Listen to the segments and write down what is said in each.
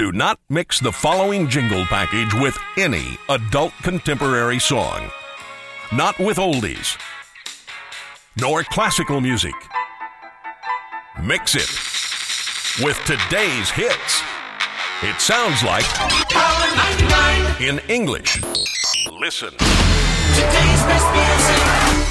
Do not mix the following jingle package with any adult contemporary song. Not with oldies, nor classical music. Mix it with today's hits. It sounds like Power 99. in English. Listen. Today's best music.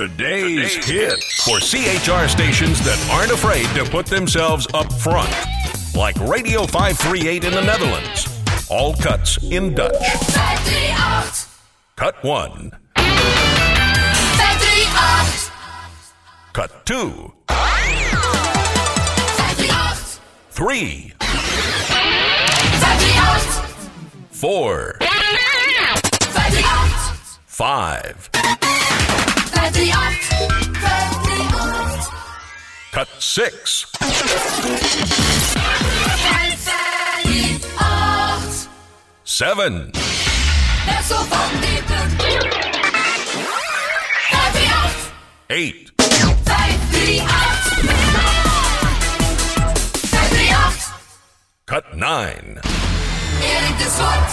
Today's, hit for CHR stations that aren't afraid to put themselves up front, like Radio 538 in the Netherlands. All cuts in Dutch. Cut 1. Cut 2. 538. 3. 538. 4. 538. 5. 538. 538. Cut 6. 7. Wessel van Diepen. 538. 8. 538. 538. Cut 9. Erik de Zwart.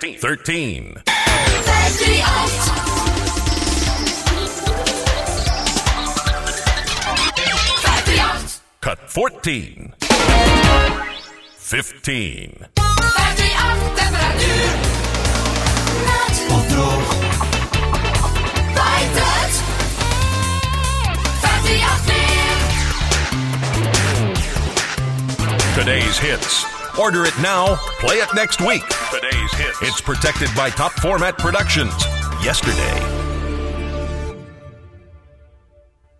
13. 13. 538. 538. Cut 14. 15. 538. Temperatuur. Nat. Of droog. Waait het. 538 weer. Today's hits. Order it now, play it next week. Today's hits. It's protected by Top Format Productions. Yesterday.